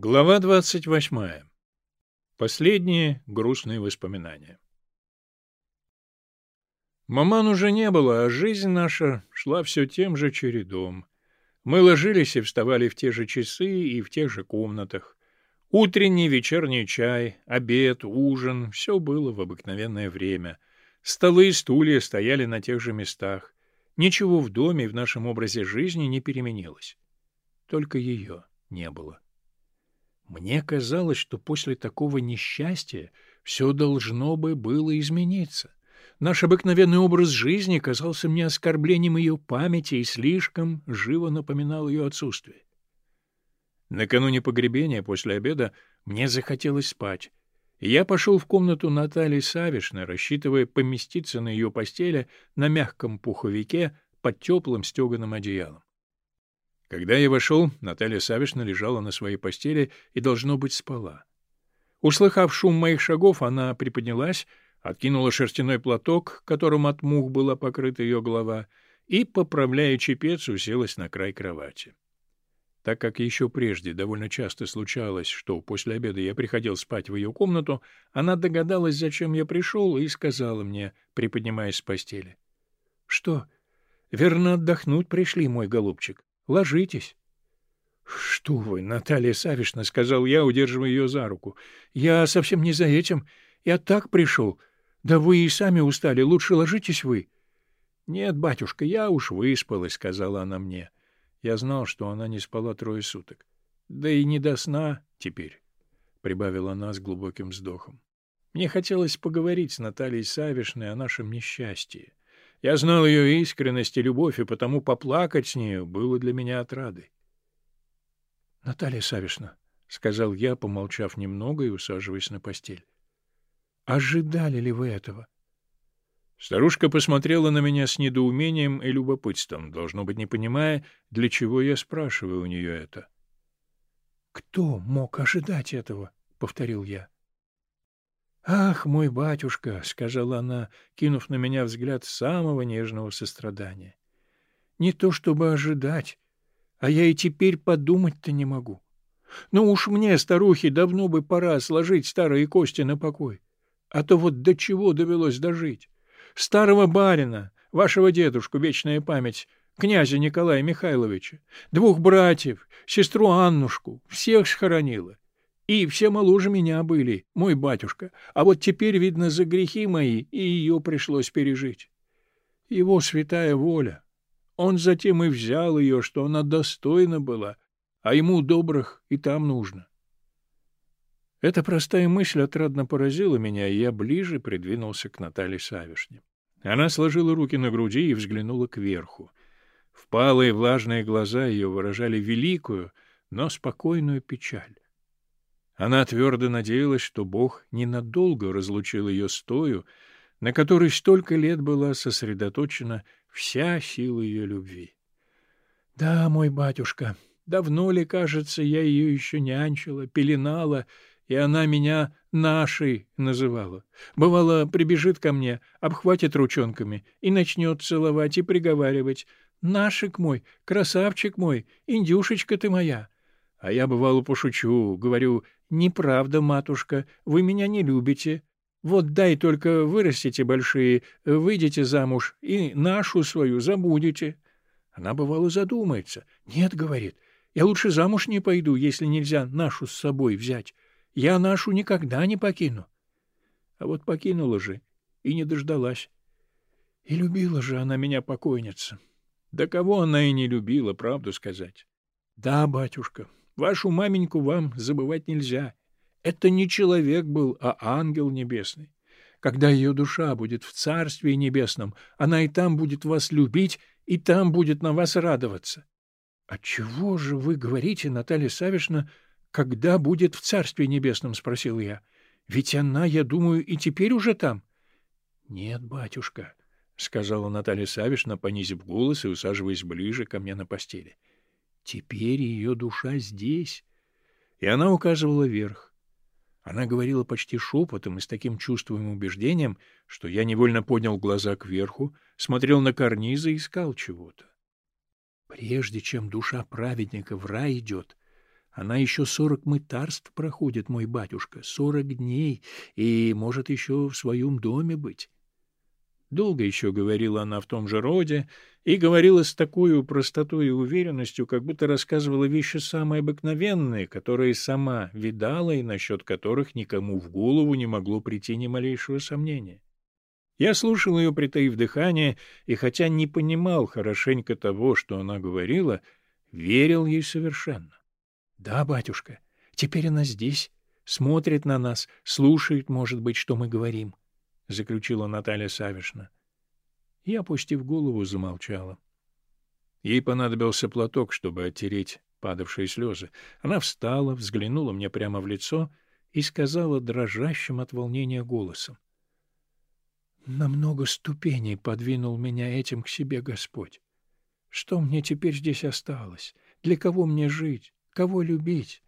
Глава двадцать восьмая. Последние грустные воспоминания. Маман уже не было, а жизнь наша шла все тем же чередом. Мы ложились и вставали в те же часы и в тех же комнатах. Утренний, вечерний чай, обед, ужин — все было в обыкновенное время. Столы и стулья стояли на тех же местах. Ничего в доме и в нашем образе жизни не переменилось. Только ее не было. Мне казалось, что после такого несчастья все должно бы было измениться. Наш обыкновенный образ жизни казался мне оскорблением ее памяти и слишком живо напоминал ее отсутствие. Накануне погребения, после обеда, мне захотелось спать. Я пошел в комнату Натальи Савишны, рассчитывая поместиться на ее постели на мягком пуховике под теплым стеганым одеялом. Когда я вошел, Наталья Савишна лежала на своей постели и, должно быть, спала. Услыхав шум моих шагов, она приподнялась, откинула шерстяной платок, которым от мух была покрыта ее голова, и, поправляя чепец, уселась на край кровати. Так как еще прежде довольно часто случалось, что после обеда я приходил спать в ее комнату, она догадалась, зачем я пришел, и сказала мне, приподнимаясь с постели. — Что, верно отдохнуть пришли, мой голубчик? Ложитесь. — Что вы, Наталья Савишна, — сказал я, удерживая ее за руку. — Я совсем не за этим. Я так пришел. Да вы и сами устали. Лучше ложитесь вы. — Нет, батюшка, я уж выспалась, — сказала она мне. Я знал, что она не спала трое суток. Да и не до сна теперь, — прибавила она с глубоким вздохом. Мне хотелось поговорить с Натальей Савишной о нашем несчастье. Я знал ее искренность и любовь, и потому поплакать с нею было для меня отрадой. — Наталья Савишна, — сказал я, помолчав немного и усаживаясь на постель, — ожидали ли вы этого? Старушка посмотрела на меня с недоумением и любопытством, должно быть, не понимая, для чего я спрашиваю у нее это. — Кто мог ожидать этого? — повторил я. — «Ах, мой батюшка!» — сказала она, кинув на меня взгляд самого нежного сострадания. «Не то чтобы ожидать, а я и теперь подумать-то не могу. Ну уж мне, старухе, давно бы пора сложить старые кости на покой. А то вот до чего довелось дожить. Старого барина, вашего дедушку, вечная память, князя Николая Михайловича, двух братьев, сестру Аннушку, всех схоронила. И все моложе меня были, мой батюшка, а вот теперь, видно, за грехи мои и ее пришлось пережить. Его святая воля. Он затем и взял ее, что она достойна была, а ему добрых и там нужно. Эта простая мысль отрадно поразила меня, и я ближе придвинулся к Наталье Савишне. Она сложила руки на груди и взглянула кверху. Впалые влажные глаза ее выражали великую, но спокойную печаль. Она твердо надеялась, что Бог ненадолго разлучил ее с тою, на которой столько лет была сосредоточена вся сила ее любви. — Да, мой батюшка, давно ли, кажется, я ее еще нянчила, пеленала, и она меня нашей называла. Бывало, прибежит ко мне, обхватит ручонками и начнет целовать и приговаривать. «Нашик мой, красавчик мой, индюшечка ты моя!» А я, бывало, пошучу, говорю, «Неправда, матушка, вы меня не любите. Вот дай только вырастите большие, выйдете замуж и нашу свою забудете». Она, бывало, задумается. «Нет, — говорит, — я лучше замуж не пойду, если нельзя нашу с собой взять. Я нашу никогда не покину». А вот покинула же и не дождалась. И любила же она меня, покойница. Да кого она и не любила, правду сказать. Да, батюшка, Вашу маменьку вам забывать нельзя. Это не человек был, а ангел небесный. Когда ее душа будет в Царстве Небесном, она и там будет вас любить, и там будет на вас радоваться. — А чего же вы говорите, Наталья Савишна, когда будет в Царстве Небесном? — спросил я. — Ведь она, я думаю, и теперь уже там. — Нет, батюшка, — сказала Наталья Савишна, понизив голос и усаживаясь ближе ко мне на постели. — Теперь ее душа здесь. И она указывала вверх. Она говорила почти шепотом и с таким чувством и убеждением, что я невольно поднял глаза кверху, смотрел на карнизы и искал чего-то. Прежде чем душа праведника в рай идет, Она еще сорок мытарств проходит, мой батюшка, сорок дней, и может еще в своем доме быть. Долго еще говорила она в том же роде, и говорила с такой простотой и уверенностью, как будто рассказывала вещи самые обыкновенные, которые сама видала и насчет которых никому в голову не могло прийти ни малейшего сомнения. Я слушал ее, притаив дыхание, и хотя не понимал хорошенько того, что она говорила, верил ей совершенно. — Да, батюшка, теперь она здесь, смотрит на нас, слушает, может быть, что мы говорим, — заключила Наталья Савишна. И, опустив голову, замолчала. Ей понадобился платок, чтобы оттереть падавшие слезы. Она встала, взглянула мне прямо в лицо и сказала дрожащим от волнения голосом. На много ступеней подвинул меня этим к себе Господь. Что мне теперь здесь осталось? Для кого мне жить? Кого любить?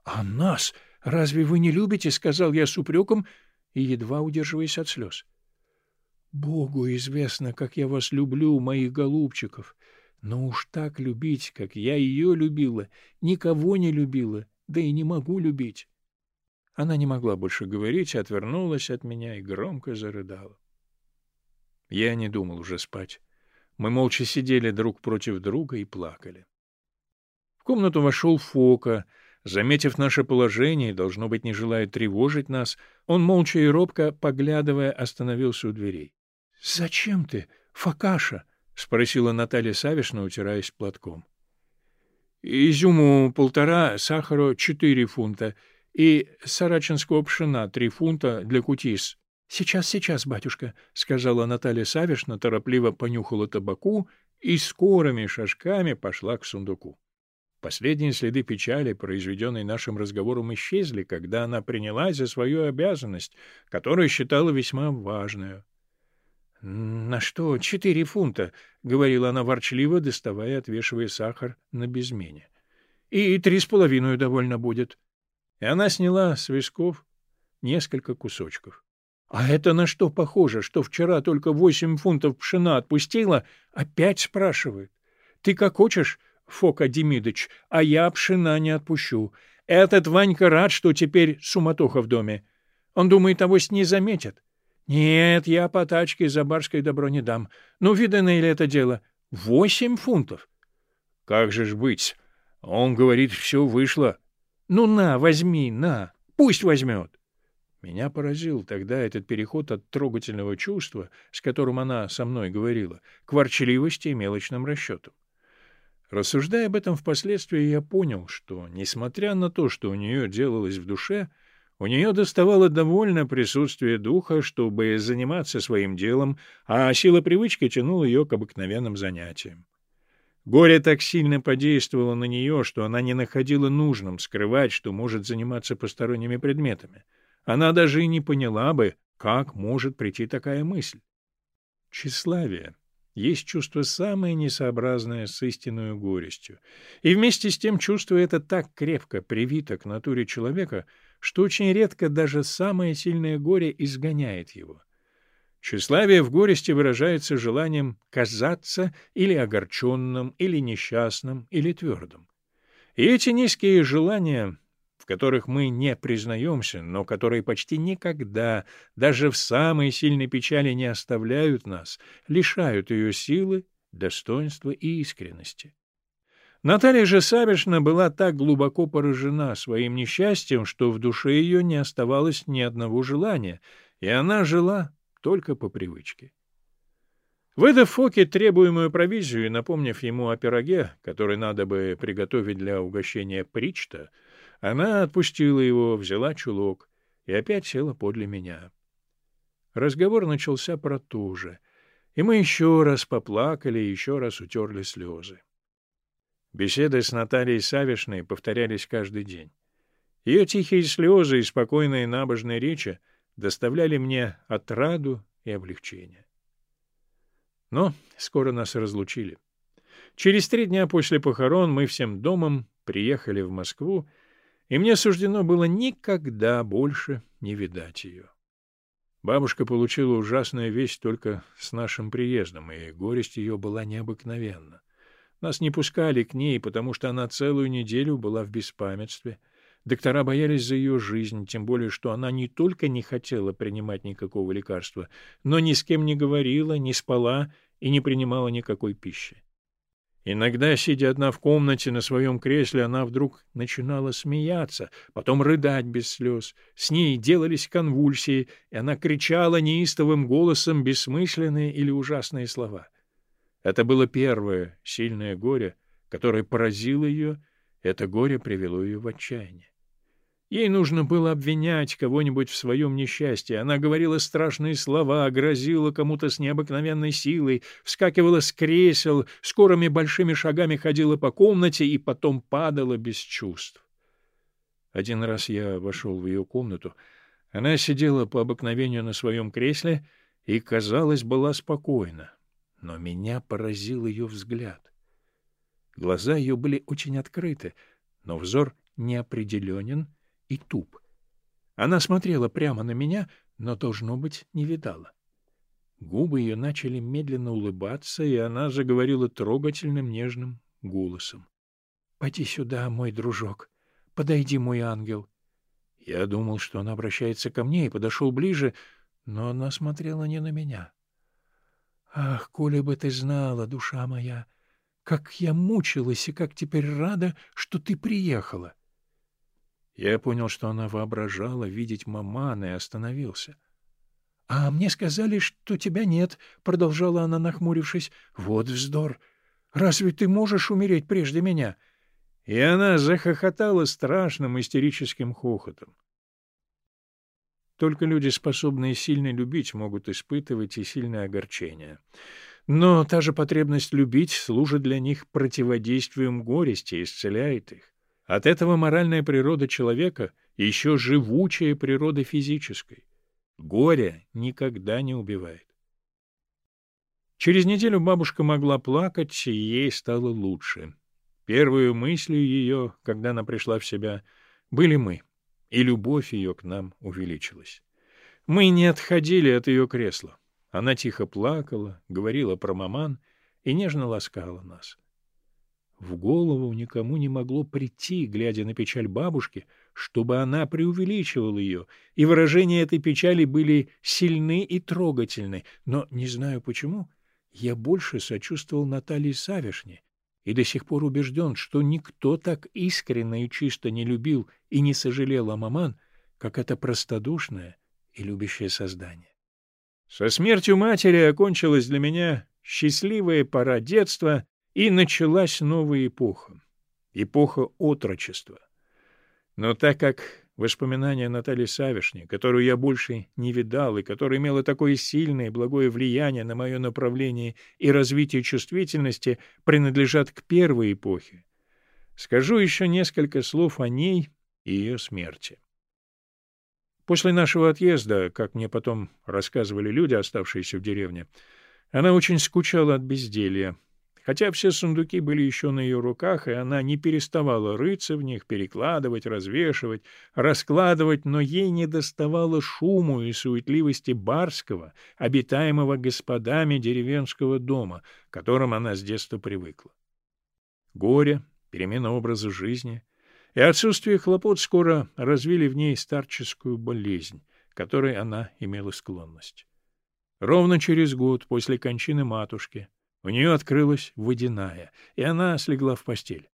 — А нас разве вы не любите? — сказал я с упреком и едва удерживаясь от слез. — Богу известно, как я вас люблю, моих голубчиков. Но уж так любить, как я ее любила, никого не любила, да и не могу любить. Она не могла больше говорить, отвернулась от меня и громко зарыдала. Я не думал уже спать. Мы молча сидели друг против друга и плакали. В комнату вошел Фока. Заметив наше положение, должно быть, не желая тревожить нас, он, молча и робко, поглядывая, остановился у дверей. — Зачем ты, Фокаша? — спросила Наталья Савишна, утираясь платком. — Изюму полтора, сахару четыре фунта — и сарачинского пшена три фунта для кутис. — Сейчас, сейчас, батюшка, — сказала Наталья Савишна, торопливо понюхала табаку и скорыми шажками пошла к сундуку. Последние следы печали, произведенной нашим разговором, исчезли, когда она принялась за свою обязанность, которую считала весьма важную. — На что четыре фунта? — говорила она ворчливо, доставая и отвешивая сахар на безмене. — И три с половиной довольно будет. — и она сняла с висков несколько кусочков. — А это на что похоже, что вчера только восемь фунтов пшена отпустила? Опять спрашивает. — Ты как хочешь, Фока Демидыч, а я пшена не отпущу. Этот Ванька рад, что теперь суматоха в доме. Он думает, авось не заметят. Нет, я по тачке за барской добро не дам. Ну, видано ли это дело? Восемь фунтов. Как же ж быть? Он говорит, все вышло. Ну на, возьми, на, пусть возьмет. Меня поразил тогда этот переход от трогательного чувства, с которым она со мной говорила, к ворчливости и мелочным расчетам. Рассуждая об этом впоследствии, я понял, что, несмотря на то, что у нее делалось в душе, у нее доставало довольно присутствие духа, чтобы заниматься своим делом, а сила привычки тянула ее к обыкновенным занятиям. Горе так сильно подействовало на нее, что она не находила нужным скрывать, что может заниматься посторонними предметами. Она даже и не поняла бы, как может прийти такая мысль. Тщеславие есть чувство самое несообразное с истинной горестью, и вместе с тем чувство это так крепко привито к натуре человека, что очень редко даже самое сильное горе изгоняет его. Тщеславие в горести выражается желанием казаться или огорченным, или несчастным, или твердым. И эти низкие желания, которых мы не признаемся, но которые почти никогда, даже в самой сильной печали не оставляют нас, лишают ее силы, достоинства и искренности. Наталья же Савишна была так глубоко поражена своим несчастьем, что в душе ее не оставалось ни одного желания, и она жила только по привычке. Выдав Фоке требуемую провизию и напомнив ему о пироге, который надо бы приготовить для угощения Причта, она отпустила его, взяла чулок и опять села подле меня. Разговор начался про то же, и мы еще раз поплакали и еще раз утерли слезы. Беседы с Натальей Савишной повторялись каждый день. Ее тихие слезы и спокойные набожные речи доставляли мне отраду и облегчение. Но скоро нас разлучили. Через три дня после похорон мы всем домом приехали в Москву, и мне суждено было никогда больше не видать ее. Бабушка получила ужасную весть только с нашим приездом, и горесть ее была необыкновенна. Нас не пускали к ней, потому что она целую неделю была в беспамятстве. Доктора боялись за ее жизнь, тем более, что она не только не хотела принимать никакого лекарства, но ни с кем не говорила, не спала и не принимала никакой пищи. Иногда, сидя одна в комнате на своем кресле, она вдруг начинала смеяться, потом рыдать без слез. С ней делались конвульсии, и она кричала неистовым голосом бессмысленные или ужасные слова. Это было первое сильное горе, которое поразило ее, это горе привело ее в отчаяние. Ей нужно было обвинять кого-нибудь в своем несчастье. Она говорила страшные слова, грозила кому-то с необыкновенной силой, вскакивала с кресел, скорыми большими шагами ходила по комнате и потом падала без чувств. Один раз я вошел в ее комнату. Она сидела по обыкновению на своем кресле и, казалось, была спокойна. Но меня поразил ее взгляд. Глаза ее были очень открыты, но взор неопределенен — и туп. Она смотрела прямо на меня, но, должно быть, не видала. Губы ее начали медленно улыбаться, и она заговорила трогательным нежным голосом. — Пойди сюда, мой дружок. Подойди, мой ангел. Я думал, что она обращается ко мне, и подошел ближе, но она смотрела не на меня. — Ах, коли бы ты знала, душа моя, как я мучилась и как теперь рада, что ты приехала! Я понял, что она воображала видеть мамана, и остановился. — А мне сказали, что тебя нет, — продолжала она, нахмурившись. — Вот вздор! Разве ты можешь умереть прежде меня? И она захохотала страшным истерическим хохотом. Только люди, способные сильно любить, могут испытывать и сильное огорчение. Но та же потребность любить служит для них противодействием горести и исцеляет их. От этого моральная природа человека еще живучая природа физической. Горе никогда не убивает. Через неделю бабушка могла плакать, и ей стало лучше. Первой мыслью ее, когда она пришла в себя, были мы, и любовь ее к нам увеличилась. Мы не отходили от ее кресла. Она тихо плакала, говорила про маман и нежно ласкала нас. В голову никому не могло прийти, глядя на печаль бабушки, чтобы она преувеличивала ее, и выражения этой печали были сильны и трогательны, но, не знаю почему, я больше сочувствовал Наталье Савишне и до сих пор убежден, что никто так искренне и чисто не любил и не сожалел о маман, как это простодушное и любящее создание. Со смертью матери окончилась для меня счастливая пора детства — и началась новая эпоха, эпоха отрочества. Но так как воспоминания Натальи Савишни, которую я больше не видал и которая имела такое сильное и благое влияние на мое направление и развитие чувствительности, принадлежат к первой эпохе, скажу еще несколько слов о ней и ее смерти. После нашего отъезда, как мне потом рассказывали люди, оставшиеся в деревне, она очень скучала от безделья, Хотя все сундуки были еще на ее руках, и она не переставала рыться в них, перекладывать, развешивать, раскладывать, но ей не доставало шуму и суетливости барского, обитаемого господами деревенского дома, к которым она с детства привыкла. Горе, перемена образа жизни и отсутствие хлопот скоро развили в ней старческую болезнь, к которой она имела склонность. Ровно через год после кончины матушки — у нее открылась водяная, и она слегла в постель.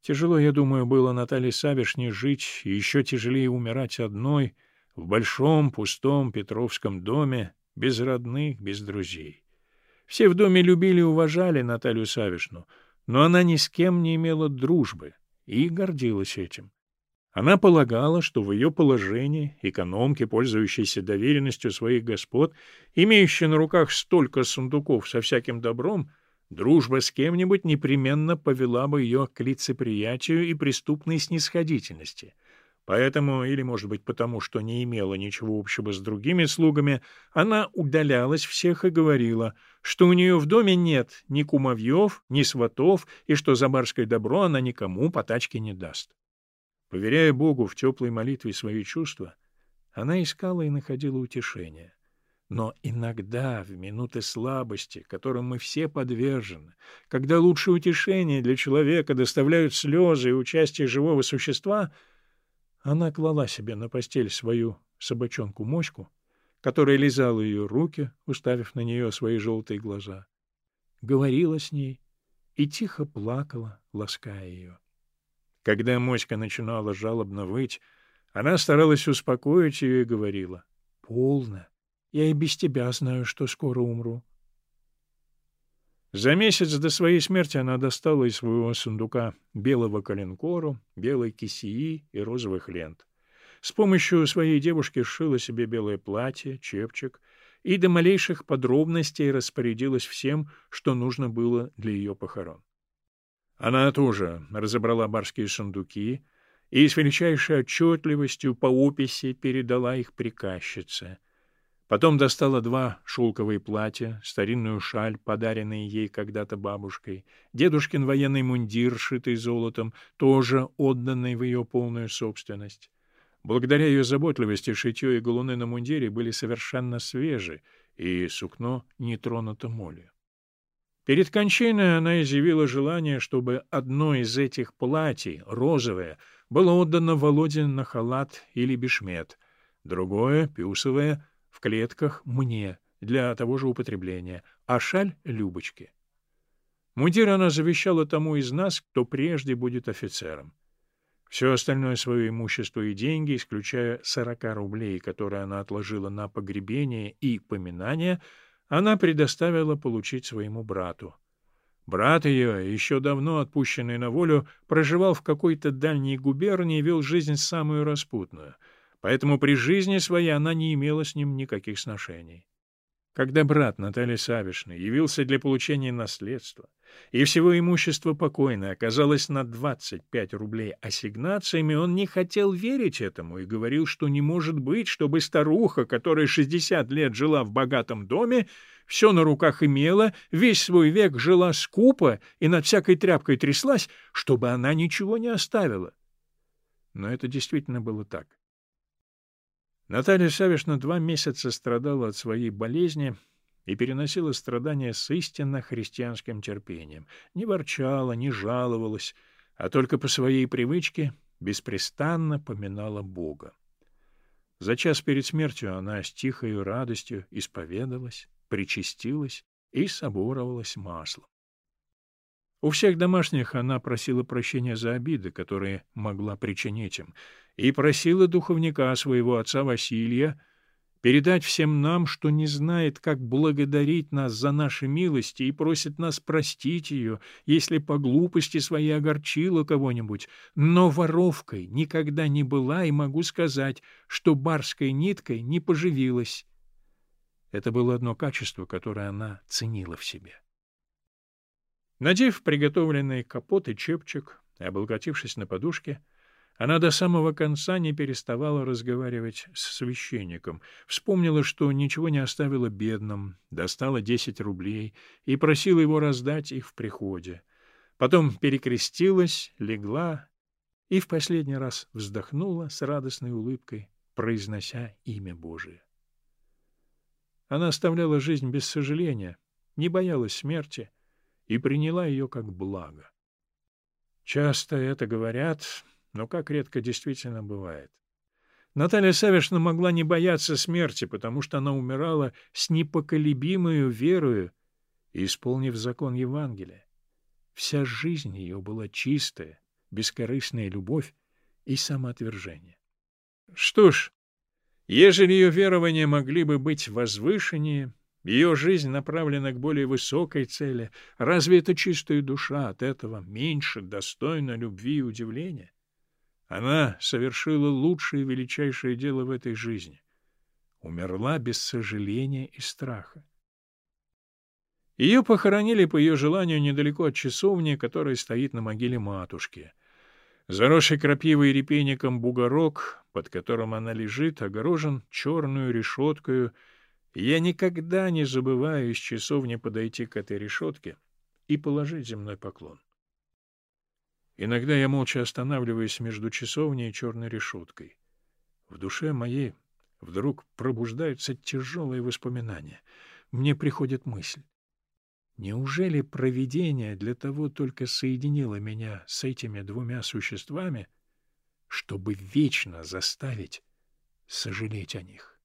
Тяжело, я думаю, было Наталье Савишне жить, и еще тяжелее умирать одной в большом пустом Петровском доме, без родных, без друзей. Все в доме любили и уважали Наталью Савишну, но она ни с кем не имела дружбы и гордилась этим. Она полагала, что в ее положении экономки, пользующиеся доверенностью своих господ, имеющие на руках столько сундуков со всяким добром, дружба с кем-нибудь непременно повела бы ее к лицеприятию и преступной снисходительности. Поэтому, или, может быть, потому, что не имела ничего общего с другими слугами, она удалялась всех и говорила, что у нее в доме нет ни кумовьев, ни сватов, и что за барское добро она никому по тачке не даст. Поверяя Богу в теплой молитве свои чувства, она искала и находила утешение. Но иногда, в минуты слабости, которым мы все подвержены, когда лучшее утешение для человека доставляют слезы и участие живого существа, она клала себе на постель свою собачонку-моську, которая лизала ее руки, уставив на нее свои желтые глаза, говорила с ней и тихо плакала, лаская ее. Когда моська начинала жалобно выть, она старалась успокоить ее и говорила, «Полно, я и без тебя знаю, что скоро умру». За месяц до своей смерти она достала из своего сундука белого коленкору, белой кисии и розовых лент. С помощью своей девушки сшила себе белое платье, чепчик и до малейших подробностей распорядилась всем, что нужно было для ее похорон. Она тоже разобрала барские сундуки и с величайшей отчетливостью по описи передала их приказчице. Потом достала два шелковые платья, старинную шаль, подаренные ей когда-то бабушкой, дедушкин военный мундир, шитый золотом, тоже отданный в ее полную собственность. Благодаря ее заботливости шитье и галуны на мундире были совершенно свежи, и сукно не тронуто молью. Перед кончиной она изъявила желание, чтобы одно из этих платьей, розовое, было отдано Володе на халат или бешмет, другое, пюсовое, в клетках мне, для того же употребления, а шаль — Любочке. Мундир она завещала тому из нас, кто прежде будет офицером. Все остальное свое имущество и деньги, исключая сорока рублей, которые она отложила на погребение и поминание — она предоставила получить своему брату. Брат ее, еще давно отпущенный на волю, проживал в какой-то дальней губернии и вел жизнь самую распутную, поэтому при жизни своей она не имела с ним никаких сношений. Когда брат Натальи Савишны явился для получения наследства, и всего имущества покойной оказалось на 25 рублей ассигнациями, он не хотел верить этому и говорил, что не может быть, чтобы старуха, которая 60 лет жила в богатом доме, все на руках имела, весь свой век жила скупо и над всякой тряпкой тряслась, чтобы она ничего не оставила. Но это действительно было так. Наталья Савишна два месяца страдала от своей болезни и переносила страдания с истинно христианским терпением. Не ворчала, не жаловалась, а только по своей привычке беспрестанно поминала Бога. За час перед смертью она с тихой радостью исповедалась, причастилась и соборовалась маслом. У всех домашних она просила прощения за обиды, которые могла причинить им, и просила духовника своего отца Василия передать всем нам, что не знает, как благодарить нас за наши милости и просит нас простить ее, если по глупости своей огорчила кого-нибудь, но воровкой никогда не была и могу сказать, что барской ниткой не поживилась. Это было одно качество, которое она ценила в себе. Надев приготовленный капот и чепчик и облокотившись на подушке, она до самого конца не переставала разговаривать с священником, вспомнила, что ничего не оставила бедным, достала десять рублей и просила его раздать их в приходе. Потом перекрестилась, легла и в последний раз вздохнула с радостной улыбкой, произнося имя Божие. Она оставляла жизнь без сожаления, не боялась смерти — и приняла ее как благо. Часто это говорят, но как редко действительно бывает. Наталья Савишна могла не бояться смерти, потому что она умирала с непоколебимой верою, исполнив закон Евангелия. Вся жизнь ее была чистая, бескорыстная любовь и самоотвержение. Что ж, ежели ее верования могли бы быть возвышеннее, ее жизнь направлена к более высокой цели. Разве эта чистая душа от этого меньше достойна любви и удивления? Она совершила лучшее и величайшее дело в этой жизни. Умерла без сожаления и страха. Ее похоронили по ее желанию недалеко от часовни, которая стоит на могиле матушки. Заросший крапивой репейником бугорок, под которым она лежит, огорожен черную решеткою — я никогда не забываю из часовни подойти к этой решетке и положить земной поклон. Иногда я молча останавливаюсь между часовней и черной решеткой. В душе моей Вдруг пробуждаются тяжелые воспоминания. Мне приходит мысль. Неужели провидение для того только соединило меня с этими двумя существами, чтобы вечно заставить сожалеть о них?